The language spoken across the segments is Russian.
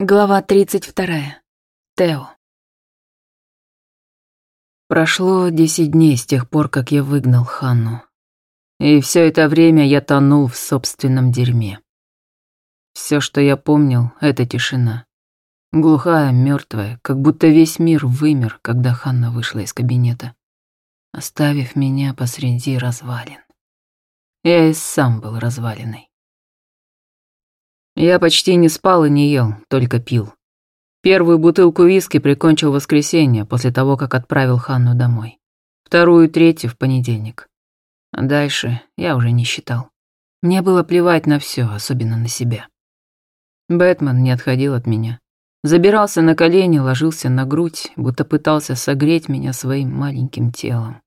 Глава 32. Тео. Прошло десять дней с тех пор, как я выгнал Ханну. И все это время я тонул в собственном дерьме. Все, что я помнил, это тишина. Глухая, мертвая, как будто весь мир вымер, когда Ханна вышла из кабинета, оставив меня посреди развалин. Я и сам был развалиной. Я почти не спал и не ел, только пил. Первую бутылку виски прикончил в воскресенье, после того, как отправил Ханну домой. Вторую и третью в понедельник. А дальше я уже не считал. Мне было плевать на все, особенно на себя. Бэтмен не отходил от меня. Забирался на колени, ложился на грудь, будто пытался согреть меня своим маленьким телом.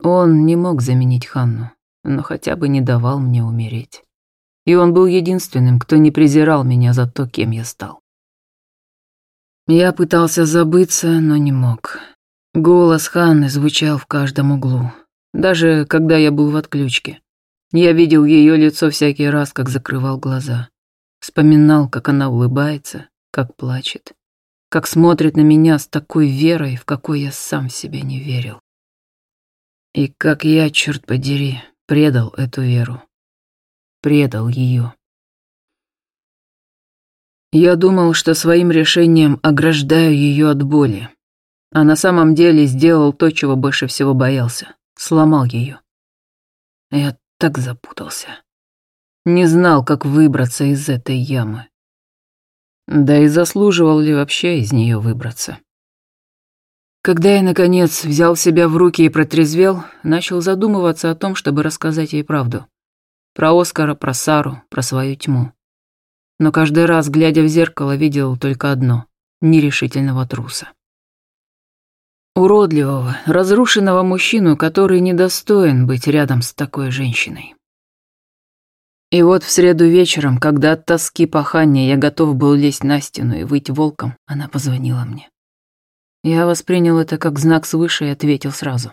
Он не мог заменить Ханну, но хотя бы не давал мне умереть и он был единственным, кто не презирал меня за то, кем я стал. Я пытался забыться, но не мог. Голос Ханны звучал в каждом углу, даже когда я был в отключке. Я видел ее лицо всякий раз, как закрывал глаза. Вспоминал, как она улыбается, как плачет, как смотрит на меня с такой верой, в какой я сам в себя не верил. И как я, черт подери, предал эту веру предал ее. Я думал, что своим решением ограждаю ее от боли, а на самом деле сделал то, чего больше всего боялся. Сломал ее. Я так запутался. Не знал, как выбраться из этой ямы. Да и заслуживал ли вообще из нее выбраться. Когда я, наконец, взял себя в руки и протрезвел, начал задумываться о том, чтобы рассказать ей правду. Про Оскара, про Сару, про свою тьму. Но каждый раз, глядя в зеркало, видел только одно — нерешительного труса. Уродливого, разрушенного мужчину, который недостоин быть рядом с такой женщиной. И вот в среду вечером, когда от тоски пахания я готов был лезть на стену и выйти волком, она позвонила мне. Я воспринял это как знак свыше и ответил сразу.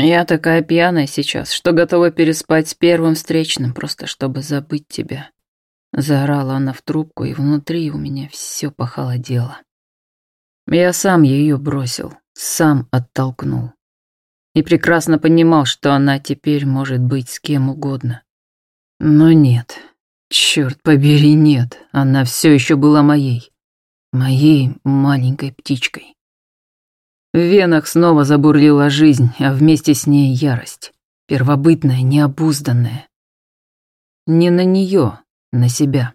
Я такая пьяная сейчас, что готова переспать с первым встречным, просто чтобы забыть тебя. Заорала она в трубку, и внутри у меня все похолодело. Я сам ее бросил, сам оттолкнул. И прекрасно понимал, что она теперь может быть с кем угодно. Но нет, черт побери, нет, она все еще была моей. Моей маленькой птичкой. В венах снова забурлила жизнь, а вместе с ней ярость. Первобытная, необузданная. Не на нее, на себя.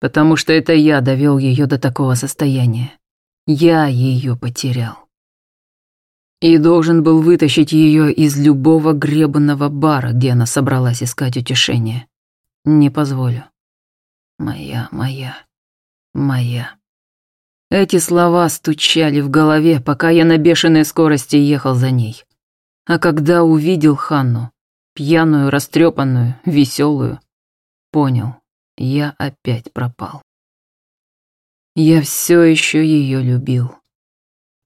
Потому что это я довел ее до такого состояния. Я ее потерял. И должен был вытащить ее из любого гребанного бара, где она собралась искать утешение. Не позволю. Моя, моя, моя. Эти слова стучали в голове, пока я на бешеной скорости ехал за ней. А когда увидел Ханну, пьяную, растрепанную, веселую, понял, я опять пропал. Я все еще ее любил.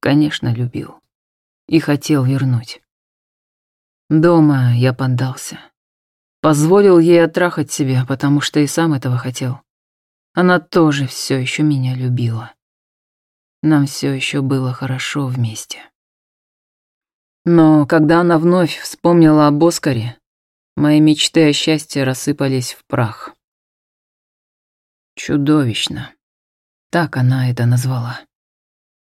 Конечно, любил. И хотел вернуть. Дома я поддался. Позволил ей оттрахать себя, потому что и сам этого хотел. Она тоже все еще меня любила. Нам все еще было хорошо вместе. Но когда она вновь вспомнила об Оскаре, мои мечты о счастье рассыпались в прах. Чудовищно. Так она это назвала.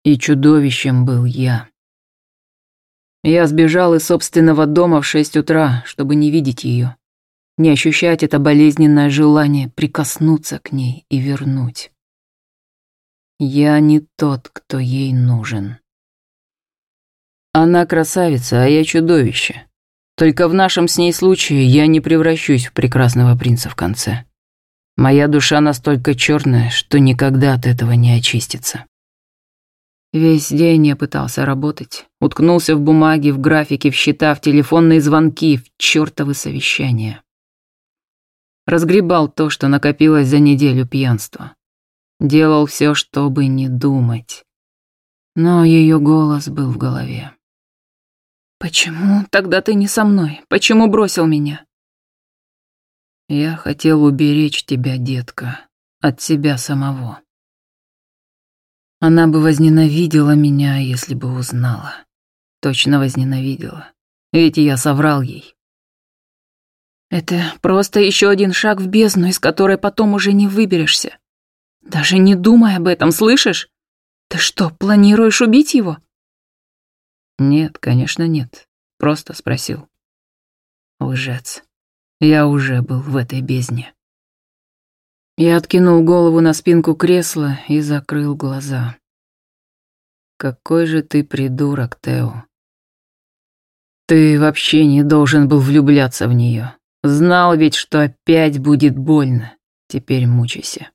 И чудовищем был я. Я сбежал из собственного дома в шесть утра, чтобы не видеть ее, не ощущать это болезненное желание прикоснуться к ней и вернуть. Я не тот, кто ей нужен. Она красавица, а я чудовище. Только в нашем с ней случае я не превращусь в прекрасного принца в конце. Моя душа настолько черная, что никогда от этого не очистится. Весь день я пытался работать, уткнулся в бумаги, в графики, в счета, в телефонные звонки, в чертовы совещания. Разгребал то, что накопилось за неделю пьянства. Делал все, чтобы не думать. Но ее голос был в голове. «Почему тогда ты не со мной? Почему бросил меня?» «Я хотел уберечь тебя, детка. от себя самого. Она бы возненавидела меня, если бы узнала. Точно возненавидела. Ведь я соврал ей. Это просто еще один шаг в бездну, из которой потом уже не выберешься. Даже не думай об этом, слышишь? Ты что, планируешь убить его? Нет, конечно, нет. Просто спросил. Лжец. Я уже был в этой бездне. Я откинул голову на спинку кресла и закрыл глаза. Какой же ты придурок, Тео. Ты вообще не должен был влюбляться в нее. Знал ведь, что опять будет больно. Теперь мучайся.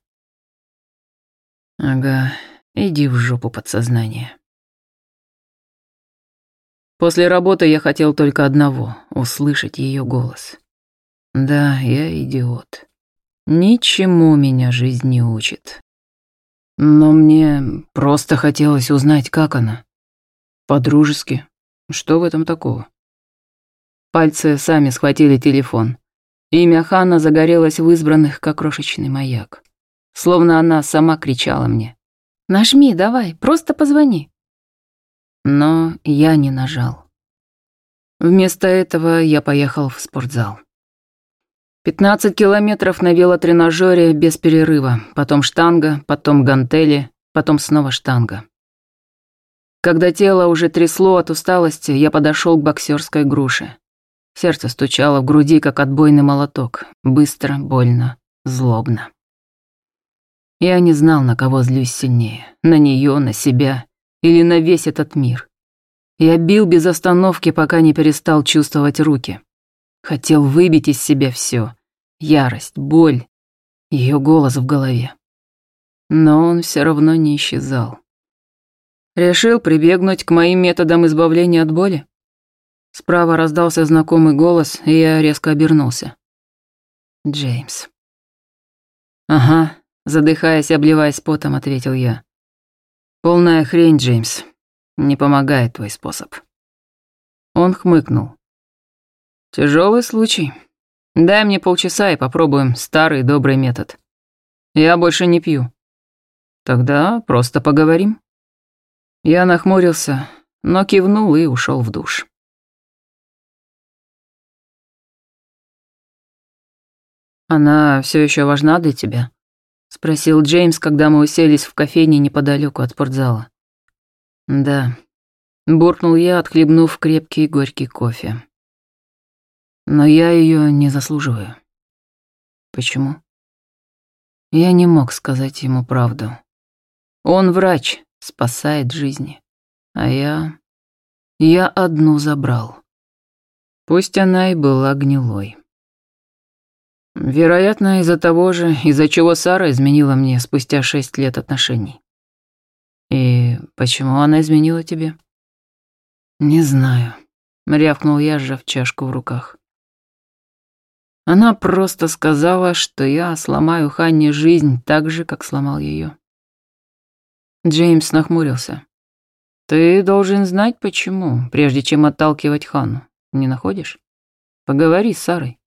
Ага, иди в жопу подсознание. После работы я хотел только одного — услышать ее голос. Да, я идиот. Ничему меня жизнь не учит. Но мне просто хотелось узнать, как она. По-дружески. Что в этом такого? Пальцы сами схватили телефон. Имя Ханна загорелось в избранных, как крошечный маяк. Словно она сама кричала мне. «Нажми, давай, просто позвони». Но я не нажал. Вместо этого я поехал в спортзал. 15 километров на велотренажере без перерыва, потом штанга, потом гантели, потом снова штанга. Когда тело уже трясло от усталости, я подошел к боксерской груше. Сердце стучало в груди, как отбойный молоток. Быстро, больно, злобно. Я не знал, на кого злюсь сильнее. На нее, на себя или на весь этот мир. Я бил без остановки, пока не перестал чувствовать руки. Хотел выбить из себя все: Ярость, боль, ее голос в голове. Но он все равно не исчезал. Решил прибегнуть к моим методам избавления от боли? Справа раздался знакомый голос, и я резко обернулся. Джеймс. «Ага», задыхаясь обливаясь потом, ответил я. «Полная хрень, Джеймс. Не помогает твой способ». Он хмыкнул. Тяжелый случай. Дай мне полчаса и попробуем старый добрый метод. Я больше не пью. Тогда просто поговорим». Я нахмурился, но кивнул и ушел в душ. «Она все еще важна для тебя?» — спросил Джеймс, когда мы уселись в кофейне неподалеку от спортзала. «Да», — буркнул я, отхлебнув крепкий горький кофе. «Но я ее не заслуживаю». «Почему?» Я не мог сказать ему правду. Он врач, спасает жизни. А я... Я одну забрал. Пусть она и была гнилой. Вероятно, из-за того же, из-за чего Сара изменила мне спустя шесть лет отношений. И почему она изменила тебе? Не знаю, рявкнул я, сжав чашку в руках. Она просто сказала, что я сломаю Ханне жизнь так же, как сломал ее. Джеймс нахмурился. Ты должен знать почему, прежде чем отталкивать Ханну. Не находишь? Поговори с Сарой.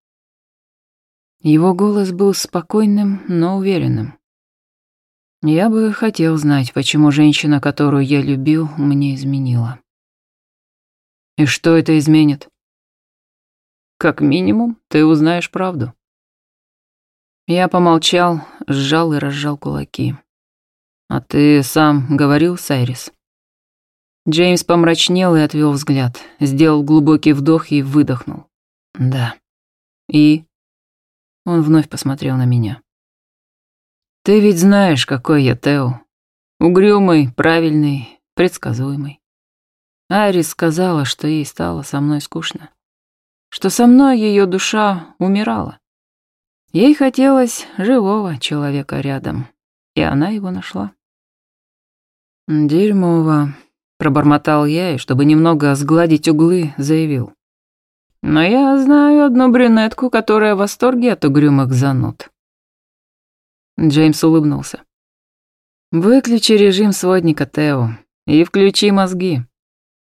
Его голос был спокойным, но уверенным. Я бы хотел знать, почему женщина, которую я любил, мне изменила. И что это изменит? Как минимум, ты узнаешь правду. Я помолчал, сжал и разжал кулаки. А ты сам говорил, Сайрис? Джеймс помрачнел и отвел взгляд, сделал глубокий вдох и выдохнул. Да. И он вновь посмотрел на меня. «Ты ведь знаешь, какой я Тео. Угрюмый, правильный, предсказуемый. Айрис сказала, что ей стало со мной скучно. Что со мной ее душа умирала. Ей хотелось живого человека рядом, и она его нашла. «Дерьмово», — пробормотал я, и, чтобы немного сгладить углы, заявил. Но я знаю одну брюнетку, которая в восторге от угрюмых зануд. Джеймс улыбнулся. Выключи режим сводника, Тео, и включи мозги.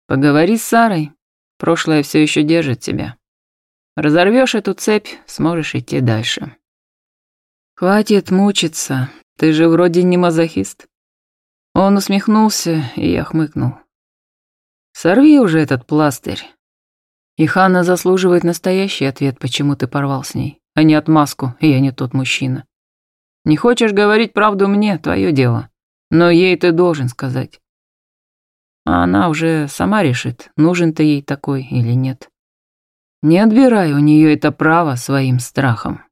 Поговори с Сарой. Прошлое все еще держит тебя. Разорвешь эту цепь, сможешь идти дальше. Хватит мучиться, ты же вроде не мазохист. Он усмехнулся, и я хмыкнул. Сорви уже этот пластырь. И Ханна заслуживает настоящий ответ, почему ты порвал с ней, а не отмазку, я не тот мужчина. Не хочешь говорить правду мне, твое дело. Но ей ты должен сказать. А она уже сама решит, нужен ты ей такой или нет. Не отбирай у нее это право своим страхом.